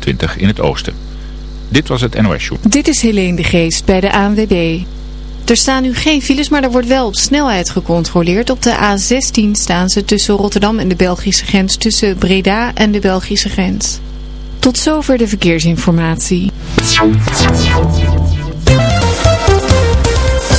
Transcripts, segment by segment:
A22 in het oosten. Dit was het NOS Show. Dit is Helene de Geest bij de ANWB. Er staan nu geen files, maar er wordt wel op snelheid gecontroleerd. Op de A16 staan ze tussen Rotterdam en de Belgische grens, tussen Breda en de Belgische grens. Tot zover de verkeersinformatie.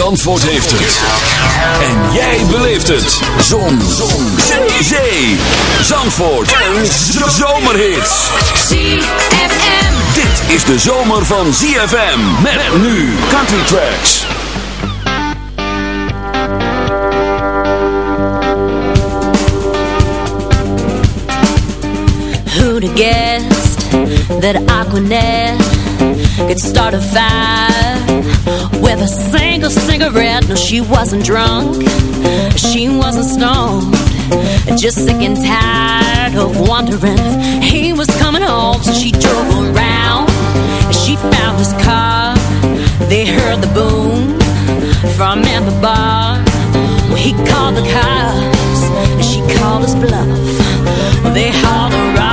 Zandvoort heeft het. En jij beleeft het. Zon. Zon. Zee. Zee. Zandvoort. Een zomerhit. ZFM. Dit is de zomer van ZFM. Met nu Country Tracks. Who'd have guessed that Aquanet could start a fire with a single cigarette? No, she wasn't drunk, she wasn't stoned, just sick and tired of wondering if he was coming home. So she drove around, And she found his car. They heard the boom from in the bar. Well, he called the cops, and she called his bluff. They hauled her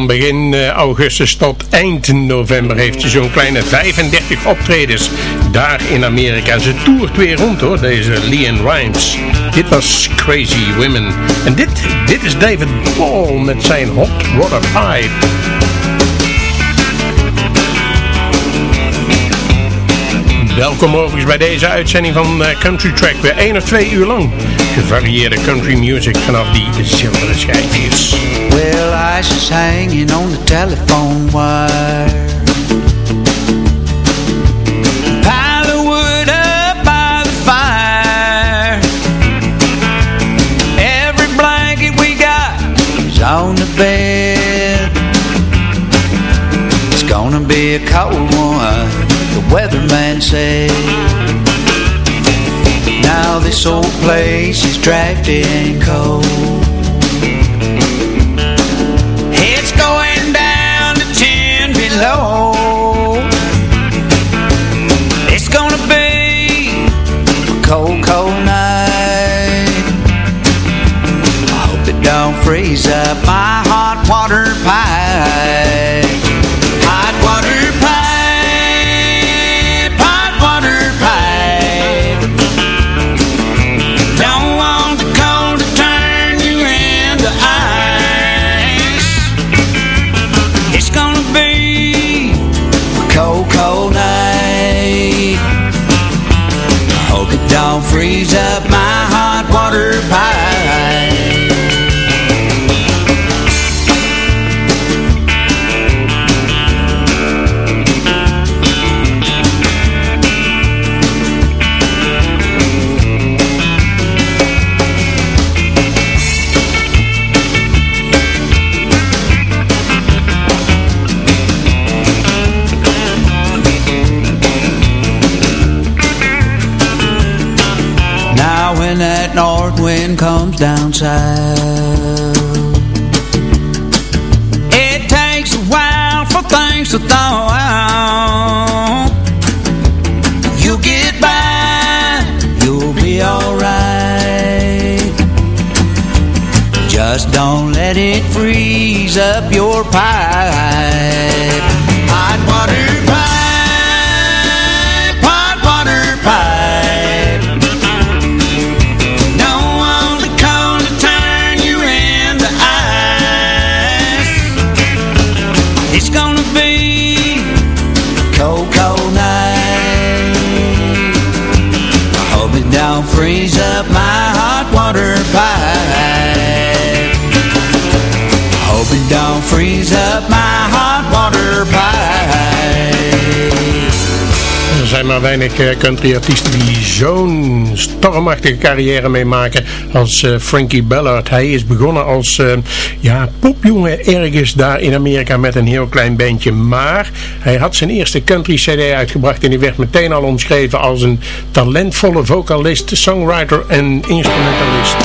Van begin eh, augustus tot eind november heeft ze zo'n kleine 35 optredens daar in Amerika. Ze toert weer rond hoor, deze Leon Rimes. Dit was Crazy Women. En dit, dit is David Paul met zijn Hot Water Pipe. Welkom overigens bij deze uitzending van eh, Country Track. Weer één of twee uur lang gevarieerde country music vanaf die zilveren schijfjes. Well, I was hanging on the telephone wire. Pile of wood up by the fire. Every blanket we got is on the bed. It's gonna be a cold one the weatherman said This old place is drafty and cold. It's going down to ten below. It's gonna be a cold, cold night. I hope it don't freeze up my hot water pipe up your pipe Maar weinig eh, country artiesten die zo'n stormachtige carrière meemaken als eh, Frankie Ballard. Hij is begonnen als eh, ja, popjongen ergens daar in Amerika met een heel klein bandje. Maar hij had zijn eerste country cd uitgebracht en die werd meteen al omschreven als een talentvolle vocalist, songwriter en instrumentalist.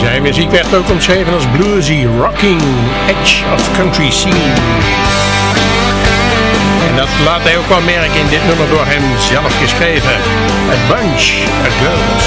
Zijn muziek werd ook omschreven als bluesy, rocking, edge of country scene. Laat hij ook wel merken in dit nummer door hem zelf geschreven. A Bunch of Girls.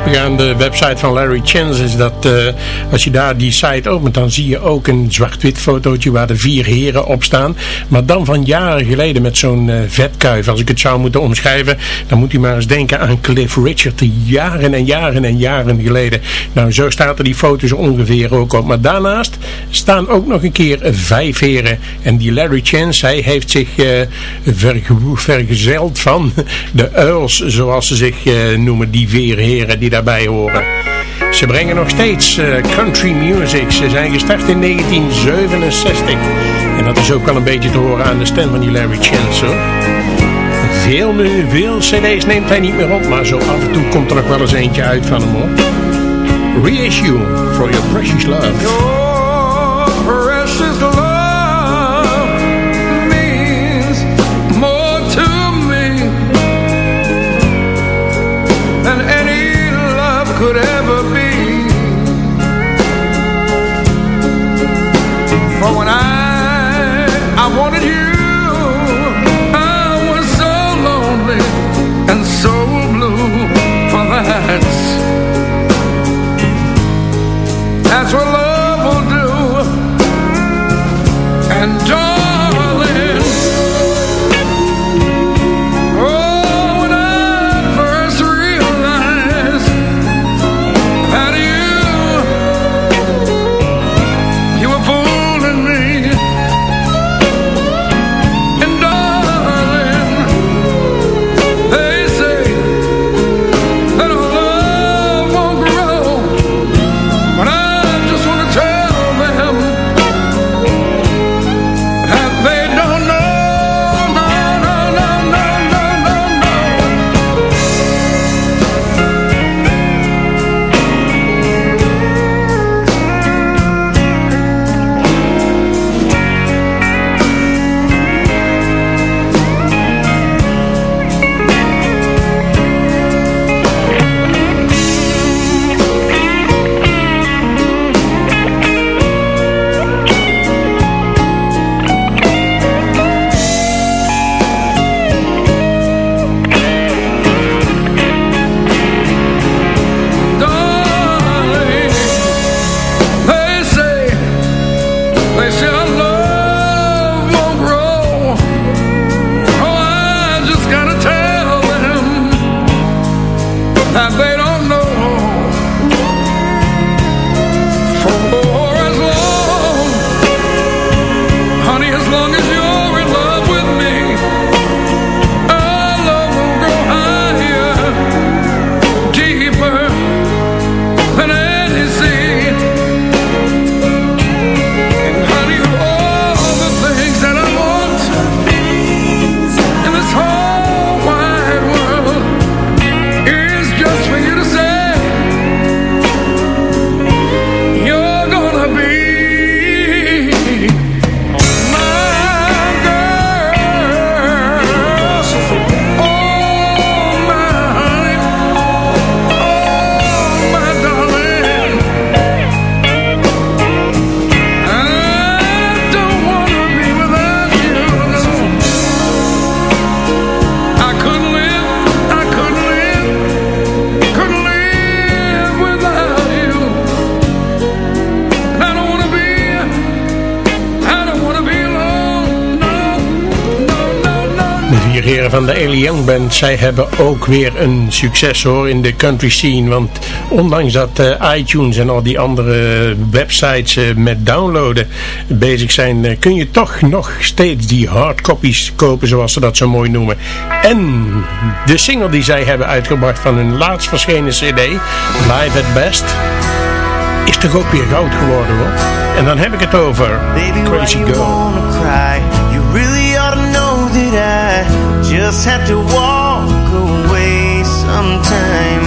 Grappige aan de website van Larry Chance is dat eh, als je daar die site opent, dan zie je ook een zwart-wit fotootje waar de vier heren op staan. Maar dan van jaren geleden met zo'n eh, vetkuif. Als ik het zou moeten omschrijven, dan moet u maar eens denken aan Cliff Richard. Die jaren en jaren en jaren geleden. Nou, zo staat er die foto's ongeveer ook op. Maar daarnaast staan ook nog een keer vijf heren. En die Larry Chance, hij heeft zich eh, verge- vergezeld van de Earls, zoals ze zich noemen, die vier heren die daarbij horen. Ze brengen nog steeds eh, country music. Ze zijn gestart in 1967. En dat is ook wel een beetje te horen aan de stem van die Larry Chance. Veel, veel cd's neemt hij niet meer op, maar zo af en toe komt er nog wel eens eentje uit van hem hoor. Reissue for your precious love. precious love I wanted you, Neil Young zij hebben ook weer een succes hoor in de country scene. Want ondanks dat eh, iTunes en al die andere websites eh, met downloaden bezig zijn, eh, kun je toch nog steeds die hardcopies kopen zoals ze dat zo mooi noemen. En de single die zij hebben uitgebracht van hun laatst verschenen cd, Live at Best, is toch ook weer goud geworden hoor. En dan heb ik het over Crazy Girl. just have to walk away sometimes.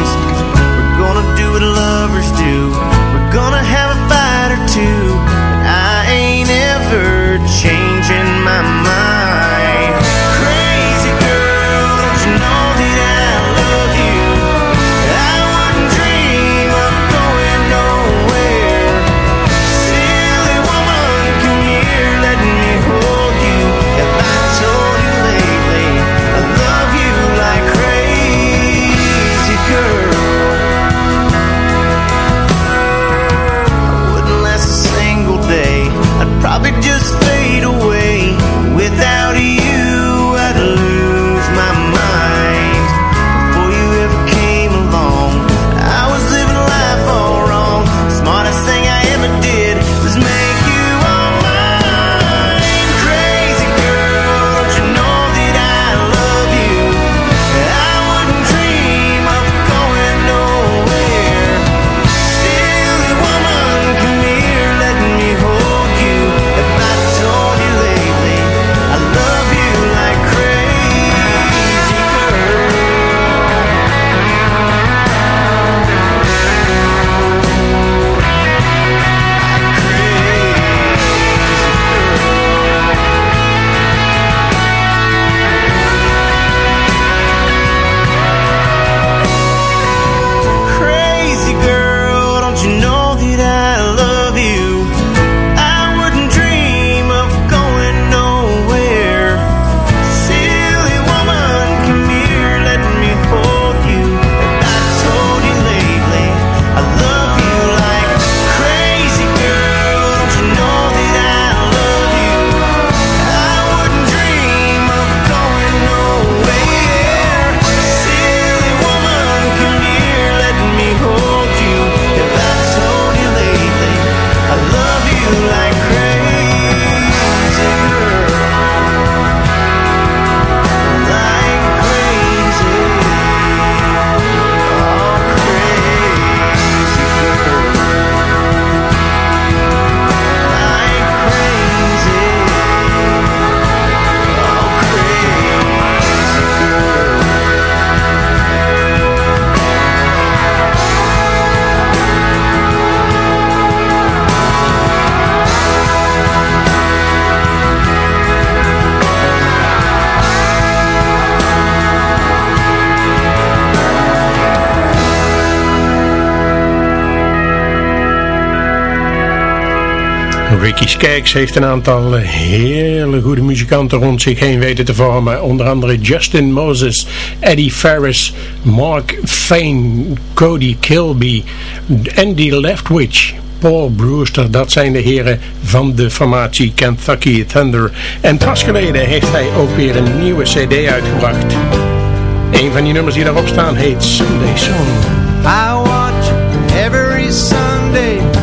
Ricky Skaggs heeft een aantal hele goede muzikanten rond zich heen weten te vormen. Onder andere Justin Moses, Eddie Ferris, Mark Fane, Cody Kilby, Andy Leftwich, Paul Brewster. Dat zijn de heren van de formatie Kentucky Thunder. En pas geleden heeft hij ook weer een nieuwe cd uitgebracht. Een van die nummers die daarop staan heet Sunday Song. I watch every Sunday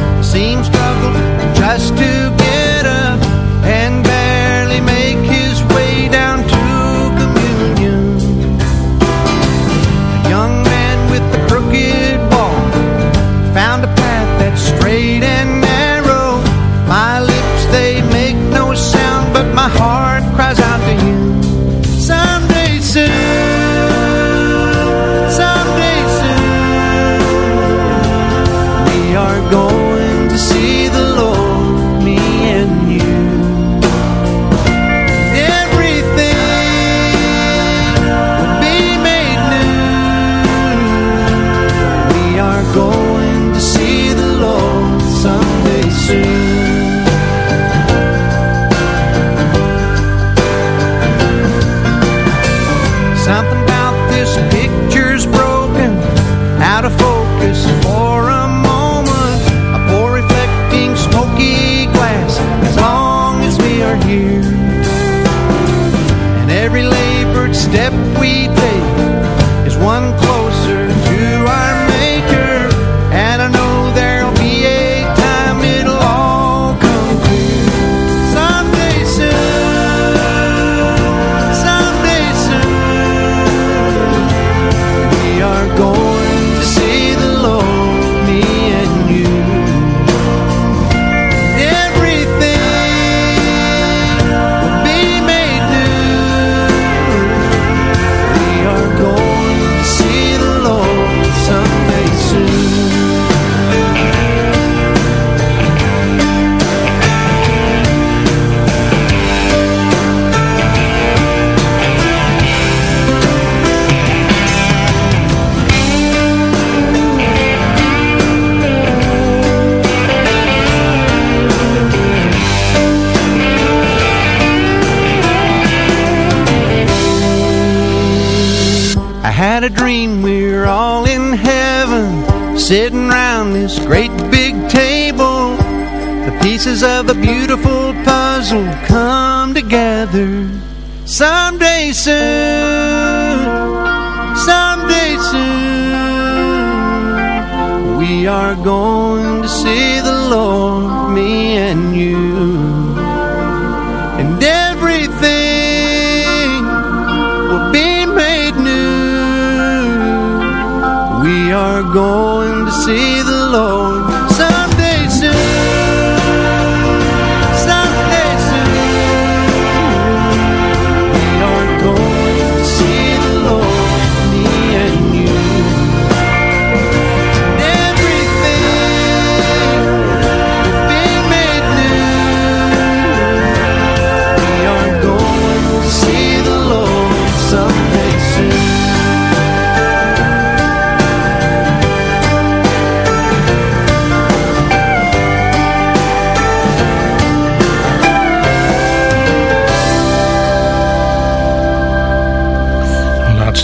to see the Lord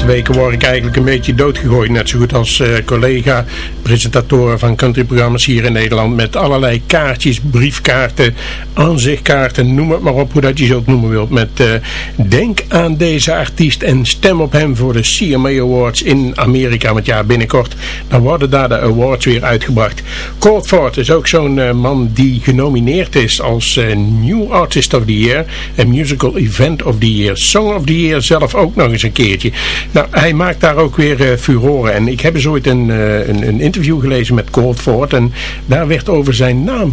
weken word ik eigenlijk een beetje doodgegooid. Net zo goed als eh, collega presentatoren van countryprogramma's hier in Nederland. Met allerlei kaartjes, briefkaarten, aanzichtkaarten, noem het maar op hoe dat je ze ook noemen wilt. Met eh, denk aan deze artiest en stem op hem voor de CMA Awards in Amerika. Want ja, binnenkort dan worden daar de awards weer uitgebracht. Colt Ford is ook zo'n eh, man die genomineerd is als eh, New Artist of the Year. En Musical Event of the Year. Song of the Year zelf ook nog eens een keertje. Nou, hij maakt daar ook weer furoren. En ik heb eens ooit een, een, een, interview gelezen met Colt Ford. En daar werd over zijn naam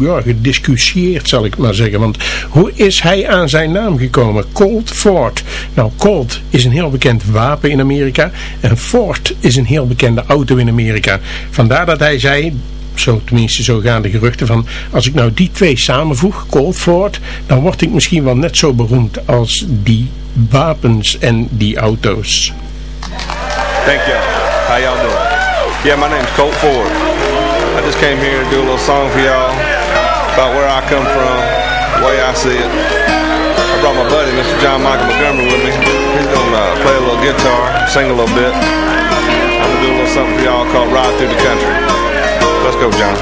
ja, gediscussieerd, zal ik maar zeggen. Want hoe is hij aan zijn naam gekomen? Colt Ford. Nou, Colt is een heel bekend wapen in Amerika. En Ford is een heel bekende auto in Amerika. Vandaar dat hij zei zo tenminste zo gaan de geruchten van als ik nou die twee samenvoeg, Colt Ford, dan word ik misschien wel net zo beroemd als die wapens en die auto's. Thank you. How? Yeah, my name's Colt Ford. I just came here to do a little song for y'all about where I come from, the way I see it. I brought my buddy, Mr. John Michael Montgomery, with me. He's gonna uh, play a little guitar, sing a little bit. I'm gonna do a little something for y'all called Ride Through the Country. Let's go, John.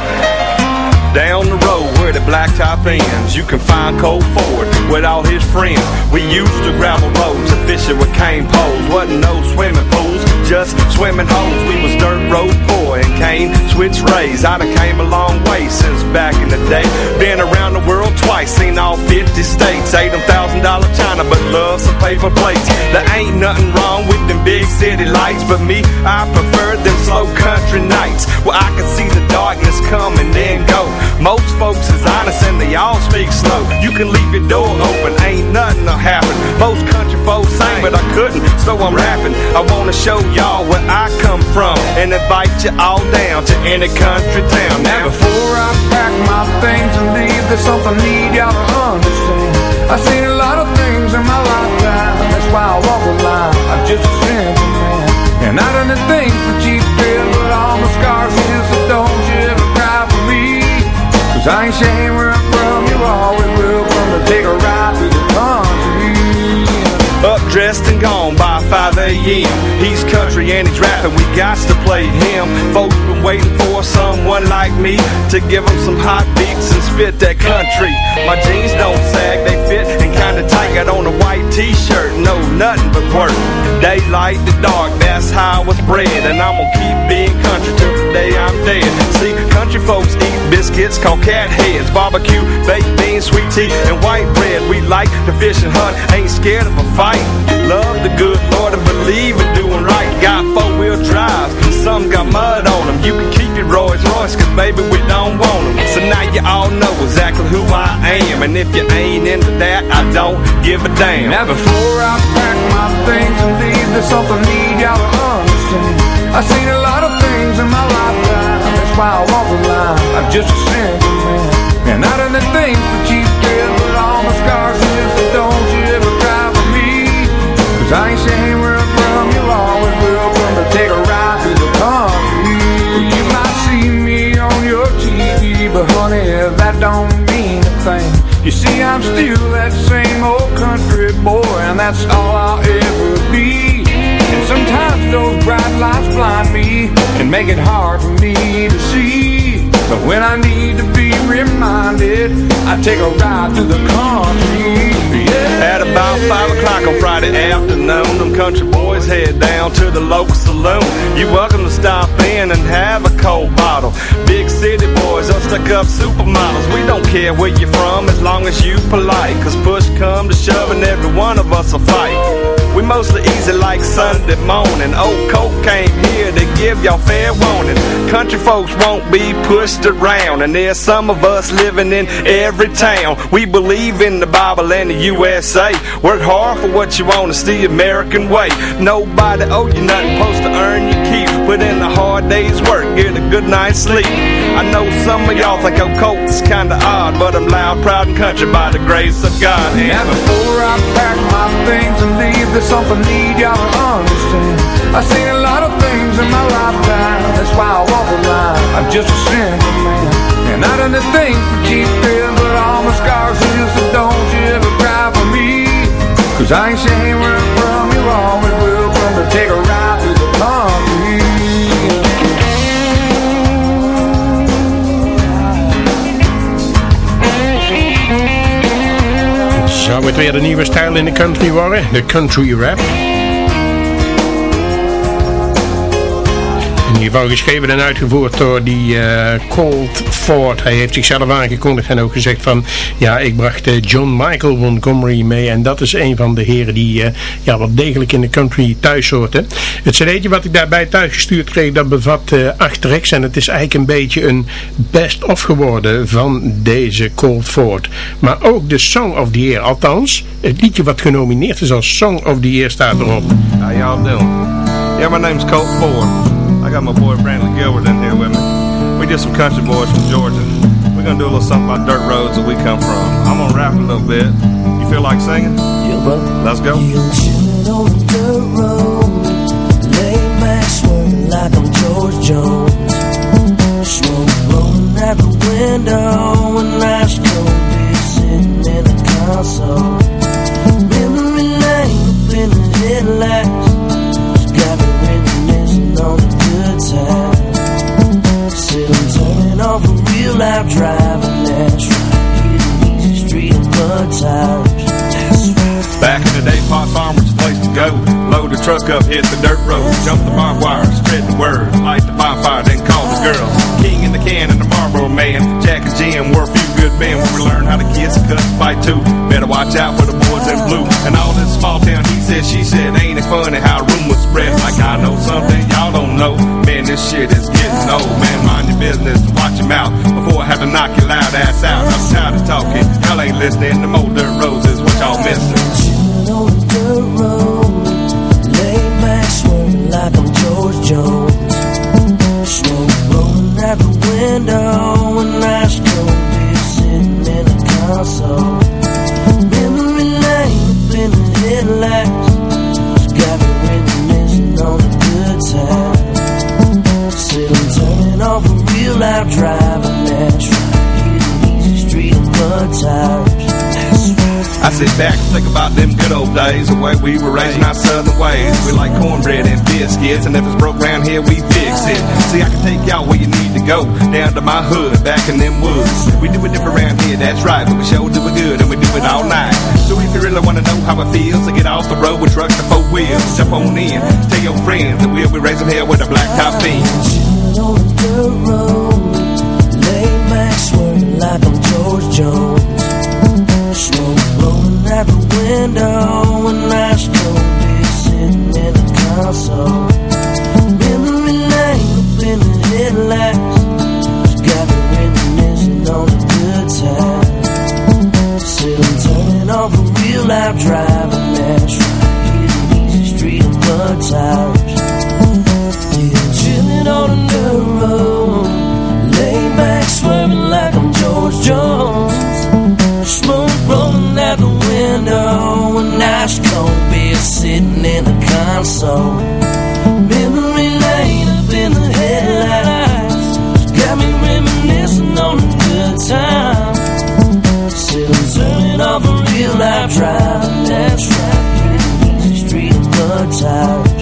Down the road where the blacktop ends, you can find Colt Ford with all his friends. We used to gravel roads and fishing with cane poles. Wasn't no swimming pools, just swimming holes. We was dirt road poor and cane switch rays. I done came a long way since back in the day. Been around the world twice, seen all 50 states. Ate them thousand dollar china, but love some paper plates. There ain't nothing wrong with them big city lights, but me, I prefer them slow country nights where I can see the darkness come and then go. Most folks is honest and they all speak slow. You can leave your door open, ain't nothing to happen. Most country folks sing, but I couldn't, so I'm rapping. I wanna show y'all where I come from and invite you all down to any country town. Now before I pack my things and leave, there's something need y'all to understand. I've seen a lot of things in my lifetime, that's why I walk the line. I'm just a simple man, and I done the things for cheap thrill, but all my scars is so don't you ever cry for me. Cause I ain't ashamed where I'm from, you're always welcome to take a ride through the country. Dressed and gone by 5 a.m. He's country and he's rapping, we got to play him. Folks been waiting for someone like me to give them some hot beats and spit that country. My jeans don't sag, they fit and kinda tight. Got on a white t-shirt, no nothing but work. Daylight to dark, that's how I was bred. And I'm gonna keep being country till the day I'm dead. See, country folks eat biscuits called cat heads, barbecue, baked beans, sweet tea, and white bread. We like to fish and hunt, ain't scared of a fight. Love the good Lord and believe in doing right. Got four-wheel drives, some got mud on them. You can keep your Rolls Royce, cause baby we don't want them. So now you all know exactly who I am. And if you ain't into that, I don't give a damn. Now before I pack my things and leave, there's something need y'all understand. I've seen a lot of things in my lifetime. Why I walk the line. I'm just a simple man. And not in the things for cheap thrills, but all my scars is so don't you ever cry for me. Cause I ain't saying where I'm from, you're always welcome to take a ride through the country. You might see me on your TV, but honey, that don't mean a thing. You see, I'm still that same old country boy, and that's all I'll ever be. Sometimes those bright lights blind me and make it hard for me to see. But when I need to be reminded, I take a ride through the country. Yeah. At about 5 o'clock on Friday afternoon, them country boys head down to the local saloon. You're welcome to stop in and have a cold bottle. Big city boys, us stuck up supermodels. We don't care where you're from as long as you polite. Cause push come to shove and every one of us will fight. We mostly easy like Sunday morning. Old Coke came here to give y'all fair warning. Country folks won't be pushed around, and there's some of us living in every town. We believe in the Bible and the USA. Work hard for what you want, it's the American way. Nobody owe you nothing, supposed to earn your keep. Put in a hard day's work, get a good night's sleep. I know some of y'all think Old Coke's kinda odd, but I'm loud, proud, and country by the grace of God. And Now before I pack my things and leave, there's something need y'all to understand. I've seen a lot of things in my lifetime, that's why I walk the line. I'm just a simple man, and not in the things for cheap thrills, but all my scars is so don't you ever cry for me. Cause I ain't saying where I'm from, you're always welcome to take a Zou het weer de nieuwe stijl in de country worden? De country rap. In ieder geval geschreven en uitgevoerd door die eh, Colt Ford. Hij heeft zichzelf aangekondigd en ook gezegd van... Ja, ik bracht eh, John Michael Montgomery mee. En dat is een van de heren die eh, ja, wat degelijk in de country thuis hoort. Het cd'tje wat ik daarbij thuis gestuurd kreeg... dat bevat acht tracks. En het is eigenlijk een beetje een best-of geworden van deze Colt Ford. Maar ook de Song of the Year. Althans, het liedje wat genomineerd is als Song of the Year staat erop. How y'all doing? Yeah, my name's Colt Ford. I got my boy Brantley Gilbert in here with me. We just some country boys from Georgia. We're gonna do a little something about dirt roads that we come from. I'm gonna rap a little bit. You feel like singing? Yeah, bro. Let's go. Chillin' on the dirt road, lay back swerving like I'm George Jones. Smoke blowing out the window, and ice cold sitting in the console. Memory lane up in the headlights, Turning off a real driving, that's right. Hitting easy street mud tires. Back in the day, pot farmers place to go. Load the truck up, hit the dirt road, jump the barbed wire, spread the word, light the bonfire, then call the girls. King in the can and the Marlboro man, Jack and Jim were a few good men we learned how to kiss and fight too. Better watch out for the boys in blue. And all this small town, he said, she said, ain't it funny how rumors spread? Like I know something y'all don't know. Man, this shit is getting old. Man, mind your business, watch your mouth before I have to knock your loud ass out. I'm tired of talking. Y'all ain't listening to more dirt roads is what y'all missing. Chillin' on the dirt road, lay back swerving like I'm blowing out the window, and cold beer sitting in the console. In the headlights, got me reminiscing on good times. Sitting turning off a real. Hitting easy street and mud tires, sit back and think about them good old days, the way we were raising our southern ways. We like cornbread and biscuits, and if it's broke down here, we fix it. See, I can take y'all where you need to go down to my hood, back in them woods. We do it different around here, that's right, but we sure do it good and we do it all night. So if you really wanna know how it feels to get off the road with trucks and four wheels, jump on in, tell your friends that we'll be raising hell with a black top beam. on the road, lay back like I'm George Jones. Out the window, and I still be sitting in the console. Memory lane up in the headlights, it's got me reminiscing on the good times. Still turning off a real out driving, that's right, hitting easy street and mud tires. Console. Memory lane up in the headlights, got me reminiscing on the good time. Still turning off a real life driving, that's right, street and mud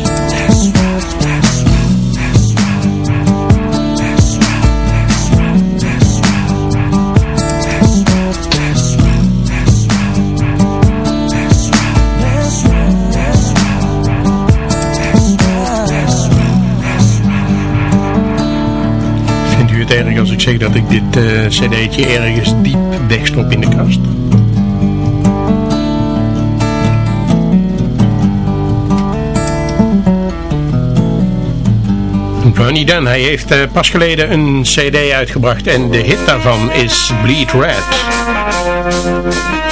zeg dat ik dit eh, cd'tje ergens diep wegstop in de kast? Ronnie Dunn, hij heeft eh, pas geleden een cd uitgebracht en de hit daarvan is Bleed Red.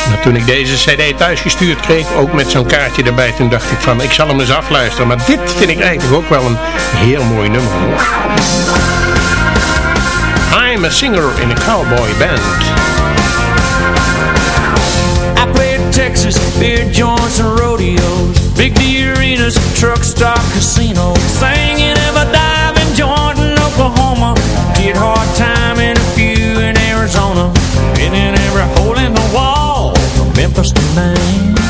Maar toen ik deze cd thuisgestuurd kreeg, ook met zo'n kaartje erbij, toen dacht ik van ik zal hem eens afluisteren. Maar dit vind ik eigenlijk ook wel een heel mooi nummer hoor. I'm a singer in a cowboy band. I played Texas, beer joints and rodeos, big D arenas, truck stop casinos, sang in every joint in Oklahoma, did hard time in a few in Arizona, been in every hole in the wall from Memphis to Maine.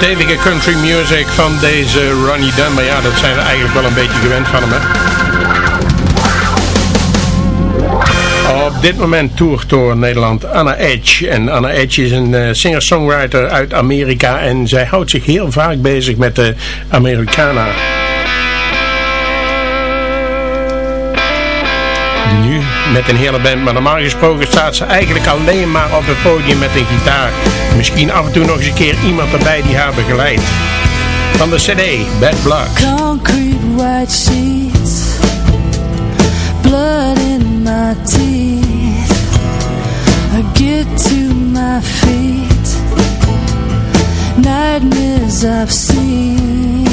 Stevige country music van deze Ronnie Dunn. Maar ja, dat zijn we eigenlijk wel een beetje gewend van hem? Op dit moment toert door Nederland Anna Edge. En Anna Edge is een uh, singer-songwriter uit Amerika. En zij houdt zich heel vaak bezig met de Americana. Nu met een hele band, maar normaal gesproken staat ze eigenlijk alleen maar op het podium met een gitaar. Misschien af en toe nog eens een keer iemand erbij die haar begeleidt. Van de cd, Bad Blood. Concrete white sheets Blood in my teeth I get to my feet Nightmares I've seen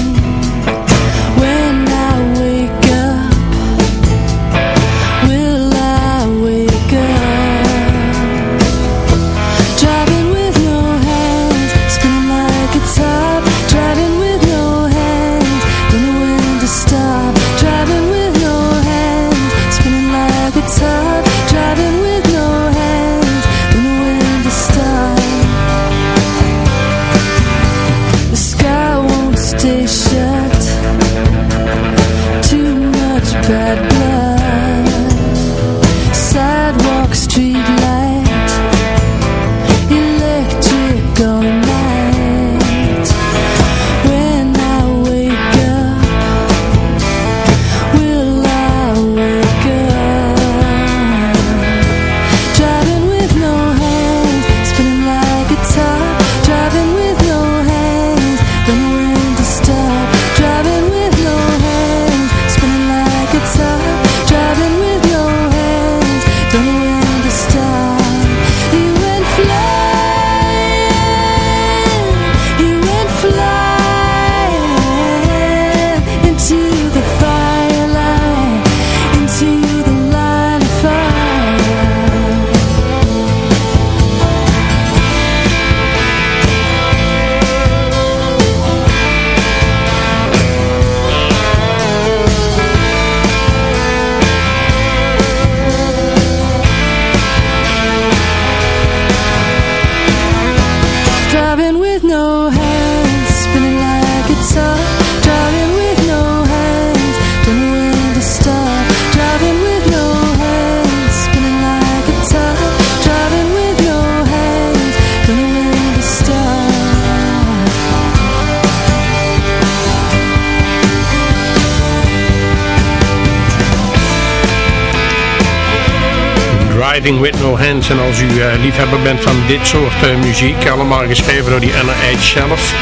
En als u uh, liefhebber bent van dit soort uh, muziek, allemaal geschreven door die Anna Edge zelf,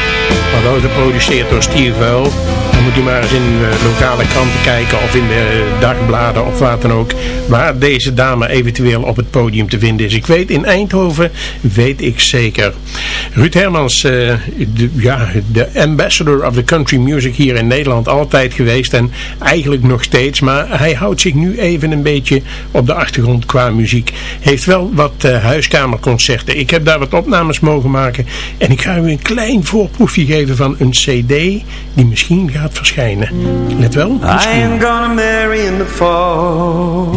maar ook geproduceerd door Steve Vuil. Dan moet u maar eens in de lokale kranten kijken of in de dagbladen of wat dan ook, waar deze dame eventueel op het podium te vinden is. Ik weet in Eindhoven, weet ik zeker. Ruud Hermans, uh, de, ja, de ambassador of the country music hier in Nederland altijd geweest en eigenlijk nog steeds, maar hij houdt zich nu even een beetje op de achtergrond qua muziek. Heeft wel wat uh, huiskamerconcerten. Ik heb daar wat opnames mogen maken en ik ga u een klein voorproefje geven van een cd die misschien gaat verschijnen. Let wel, misschien. I am gonna marry in the fall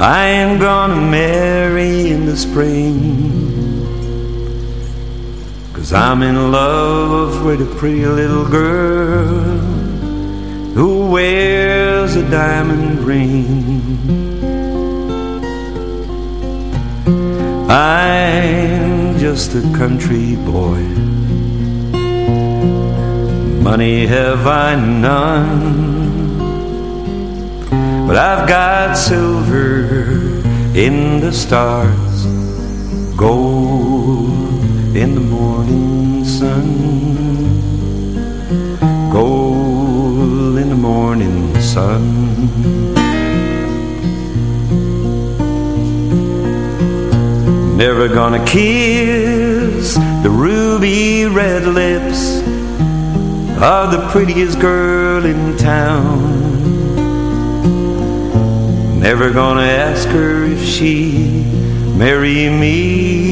I am gonna marry in the spring Cause I'm in love with a pretty little girl Who wears a diamond ring. I'm just a country boy. Money have I none But I've got silver in the stars Gold in the morning sun. Gold in the morning sun. Never gonna kiss the ruby red lips Of the prettiest girl in town. Never gonna ask her if she marry me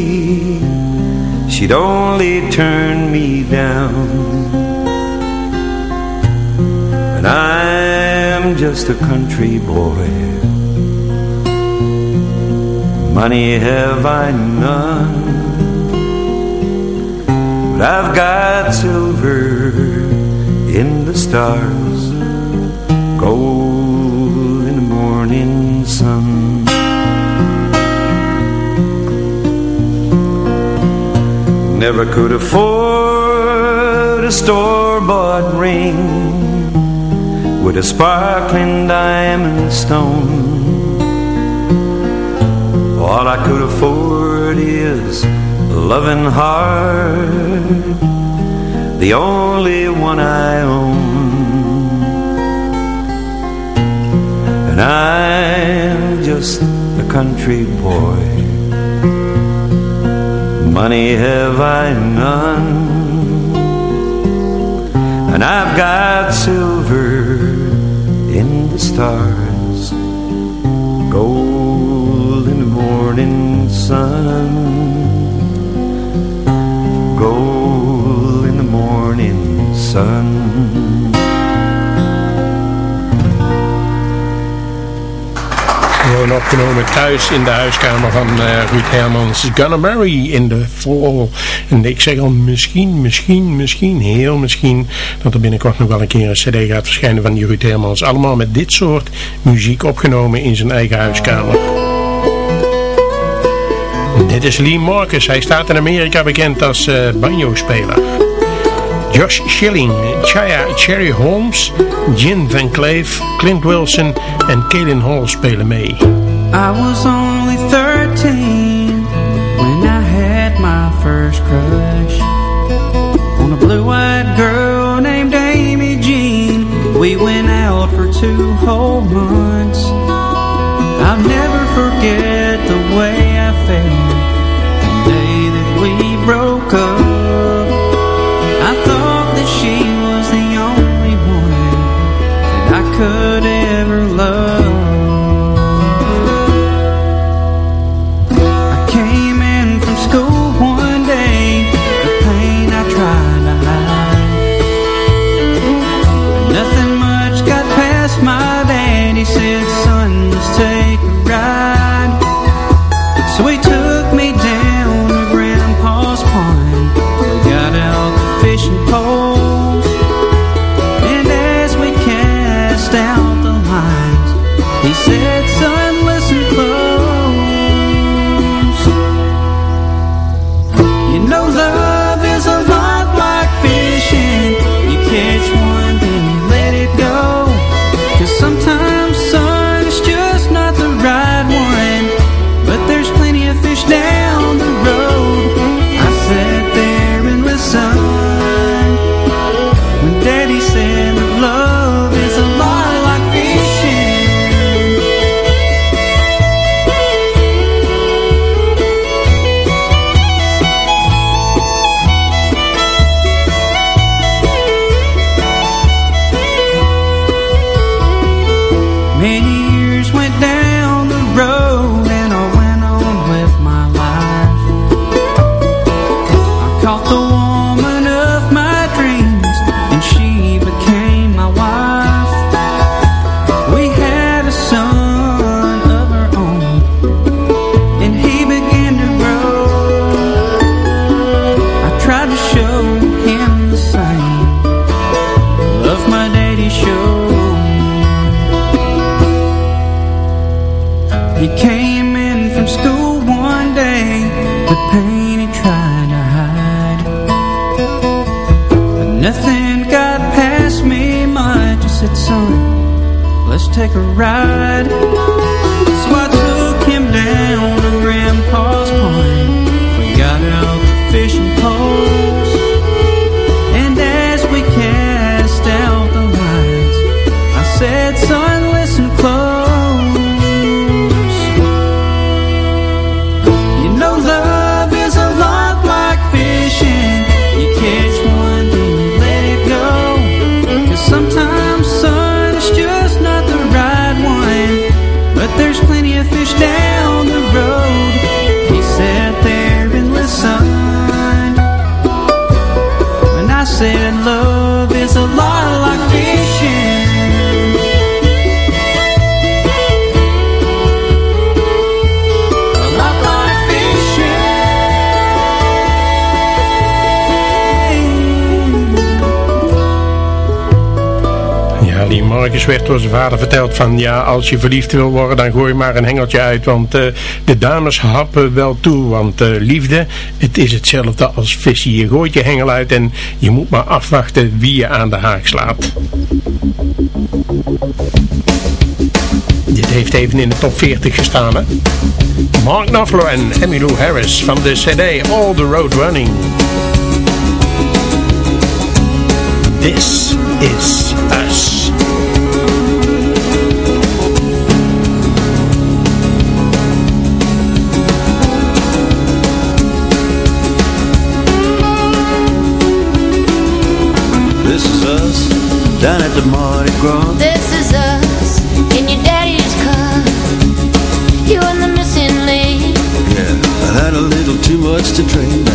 She'd only turn me down. And I'm just a country boy. Money have I none. But I've got silver in the stars, gold in the morning sun. Never could afford a store-bought ring with a sparkling diamond stone. All I could afford is a loving heart, the only one I own. And I'm just a country boy. Money have I none, and I've got silver in the stars, gold in the morning sun, gold in the morning sun. Gewoon opgenomen thuis in de huiskamer van uh, Ruud Hermans. Gonna Marry in the Fall. En ik zeg al misschien, misschien, misschien, heel misschien... dat er binnenkort nog wel een keer een cd gaat verschijnen van die Ruud Hermans. Allemaal met dit soort muziek opgenomen in zijn eigen huiskamer. Dit is Lee Marcus. Hij staat in Amerika bekend als uh, banjo-speler. Josh Schilling, Chaya Cherry Holmes, Jim Van Cleef, Clint Wilson en Kaylin Hall spelen mee. I was only 13 when I had my first crush on a blue-eyed girl named Amy Jean. We went out for two whole months. I'll never werd door zijn vader verteld van ja, als je verliefd wil worden, dan gooi maar een hengeltje uit. Want uh, de dames happen wel toe. Want uh, liefde, het is hetzelfde als vissen. Je gooit je hengel uit en je moet maar afwachten wie je aan de haak slaat. Dit heeft even in de top 40 gestaan, hè? Mark Knopfler en Emmylou Harris van de CD All the Road Running. This is Mardi This is us in your daddy's car. You and the missing link. Yeah, I had a little too much to drink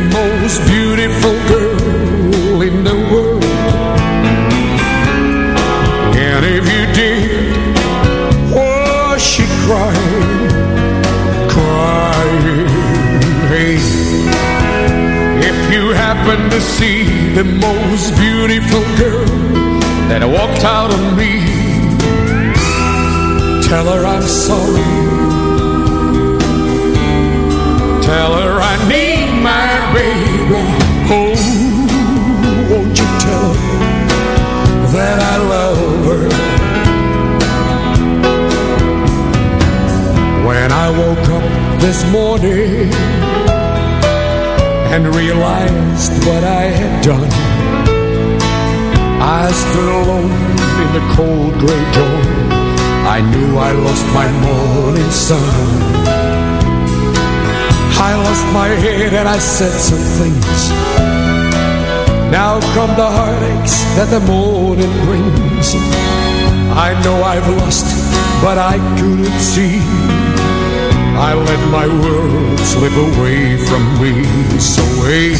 most beautiful girl in the world. And if you did, oh, she cried, crying. Hey, if you happen to see the most beautiful girl That walked out on me Tell her I'm sorry. Tell her baby. Oh, won't you tell that I love her? When I woke up this morning and realized what I had done, I stood alone in the cold gray dawn. I knew I lost my morning sun. I lost my head and I said some things. Now come the heartaches that the morning brings. I know I've lost, but I couldn't see. I let my world slip away from me. So hey,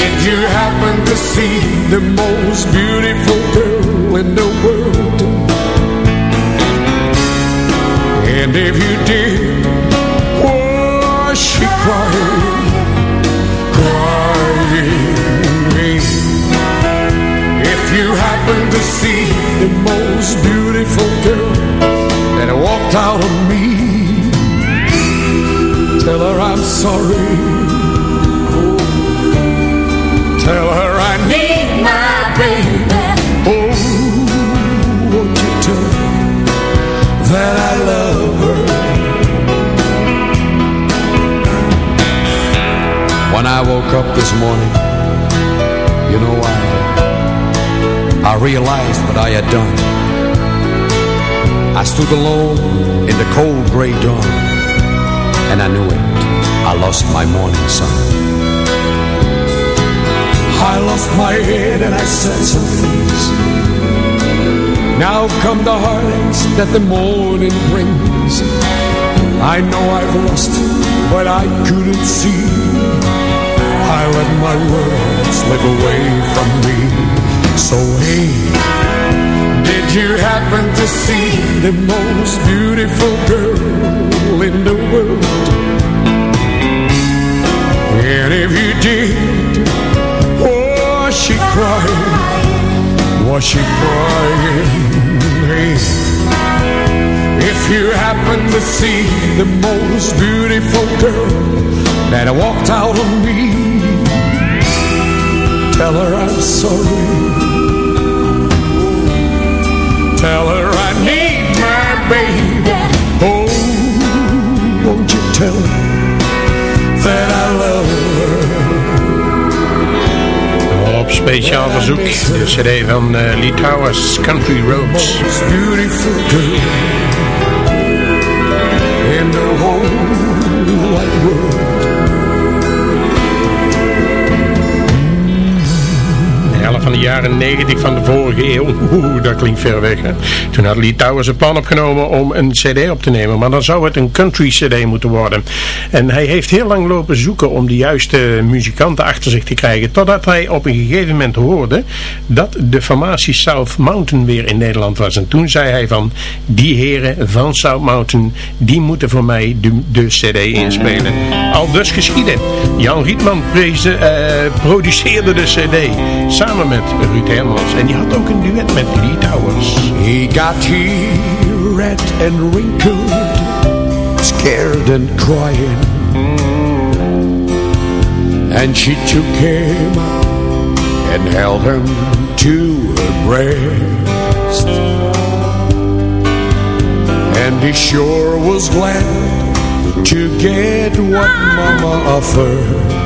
did you happen to see the most beautiful girl in the world? And if you did, crying, crying? If you happen to see the most beautiful girl that walked out on me, tell her I'm sorry. I woke up this morning, you know I, I realized what I had done. I stood alone in the cold gray dawn, and I knew it. I lost my morning sun. I lost my head and I said some things. Now come the heartaches that the morning brings. I know I've lost, but I couldn't see. I let my world slip away from me. So hey, did you happen to see the most beautiful girl in the world? And if you did, was she crying? Was she crying? Hey, if you happen to see the most beautiful girl that walked out on me, tell her I'm sorry. Tell her I need my baby. Oh, won't you tell her that I love her? Op speciaal verzoek, de cd van uh, Lee Towers, Country Roads. Beautiful girl in the van de jaren 90 van de vorige eeuw. Oeh, dat klinkt ver weg. Hè? Toen had Lee Towers plan opgenomen om een cd op te nemen. Maar dan zou het een country cd moeten worden. En hij heeft heel lang lopen zoeken om de juiste muzikanten achter zich te krijgen. Totdat hij op een gegeven moment hoorde dat de formatie South Mountain weer in Nederland was. En toen zei hij van, die heren van South Mountain, die moeten voor mij de, cd inspelen. Al dus geschieden. Jan Rietman eh, produceerde de cd samen met Ruud Hermans. En die had ook een duet met Lee Towers. He got here red and wrinkled, scared and crying. And she took him and held him to her breast. And he sure was glad to get what mama offered.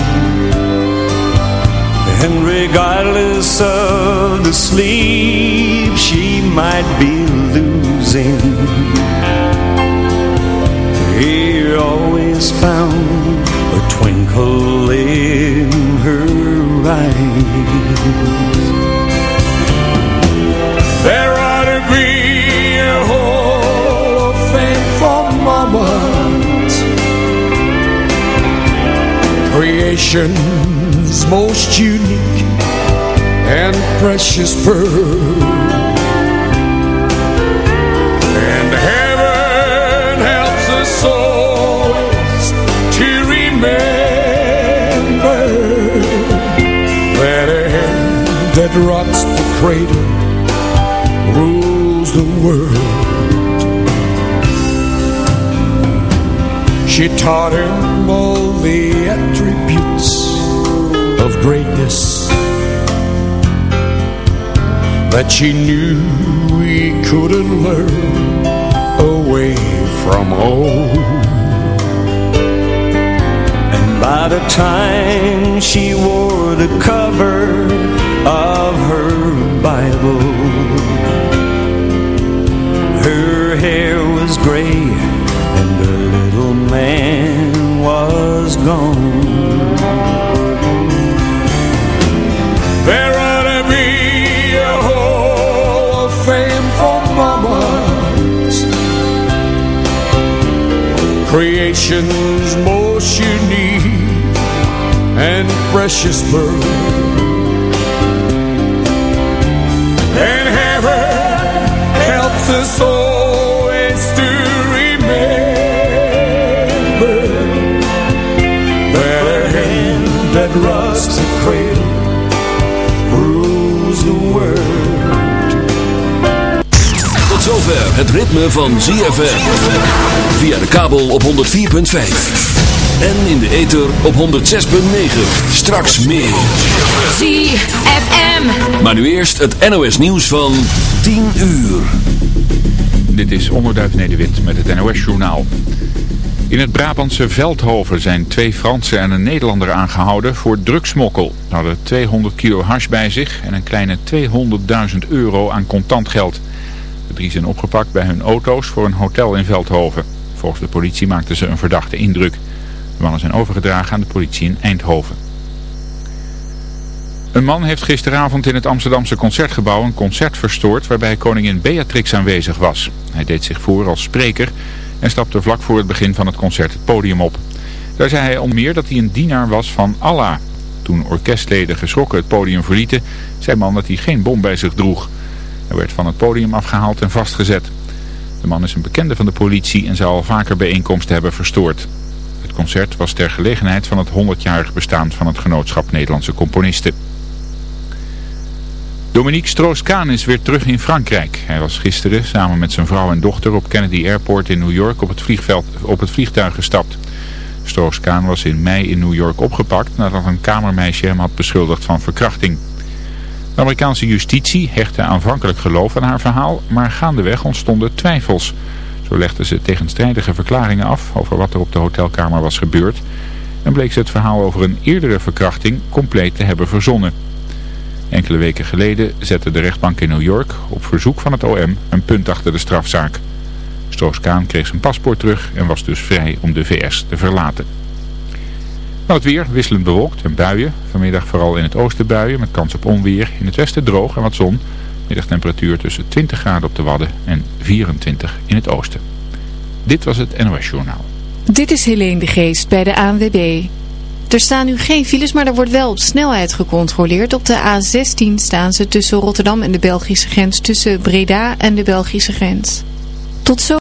And regardless of the sleep she might be losing. He always found a twinkle in her eyes. There ought to be a Hall of Fame for mamas. Creation creation's most unique and precious pearl. And heaven helps us always to remember that a hand that rocks the cradle rules the world. She taught him all the attributes of greatness that she knew he couldn't learn away from home. And by the time she wore the cover of her Bible, her hair was gray and the little man was gone. Creation's most unique and precious pearl. And heaven helps us always zover het ritme van ZFM. Via de kabel op 104.5. En in de ether op 106.9. Straks meer. ZFM. Maar nu eerst het NOS nieuws van 10 uur. Dit is Onderduif Nederwit met het NOS-journaal. In het Brabantse Veldhoven zijn twee Fransen en een Nederlander aangehouden voor drugsmokkel. Ze hadden 200 kilo hash bij zich en een kleine 200.000 euro aan contant geld. De drie zijn opgepakt bij hun auto's voor een hotel in Veldhoven. Volgens de politie maakten ze een verdachte indruk. De mannen zijn overgedragen aan de politie in Eindhoven. Een man heeft gisteravond in het Amsterdamse Concertgebouw een concert verstoord waarbij koningin Beatrix aanwezig was. Hij deed zich voor als spreker en stapte vlak voor het begin van het concert het podium op. Daar zei hij onder meer dat hij een dienaar was van Allah. Toen orkestleden geschrokken het podium verlieten, zei man dat hij geen bom bij zich droeg. Hij werd van het podium afgehaald en vastgezet. De man is een bekende van de politie en zou al vaker bijeenkomsten hebben verstoord. Het concert was ter gelegenheid van het 100-jarig bestaan van het Genootschap Nederlandse Componisten. Dominique Stroos-Kaan is weer terug in Frankrijk. Hij was gisteren samen met zijn vrouw en dochter op Kennedy Airport in New York op het, vliegveld, op het vliegtuig gestapt. Stroos-Kaan was in mei in New York opgepakt nadat een kamermeisje hem had beschuldigd van verkrachting. De Amerikaanse justitie hechtte aanvankelijk geloof aan haar verhaal, maar gaandeweg ontstonden twijfels. Zo legde ze tegenstrijdige verklaringen af over wat er op de hotelkamer was gebeurd en bleek ze het verhaal over een eerdere verkrachting compleet te hebben verzonnen. Enkele weken geleden zette de rechtbank in New York op verzoek van het OM een punt achter de strafzaak. Stroos-Kaan kreeg zijn paspoort terug en was dus vrij om de VS te verlaten. Nou, het weer wisselend bewolkt en buien. Vanmiddag vooral in het oosten buien met kans op onweer. In het westen droog en wat zon. Middagtemperatuur tussen 20 graden op de Wadden en 24 in het oosten. Dit was het NOS Journaal. Dit is Helene de Geest bij de ANWB. Er staan nu geen files, maar er wordt wel op snelheid gecontroleerd. Op de A16 staan ze tussen Rotterdam en de Belgische grens, tussen Breda en de Belgische grens. Tot zo.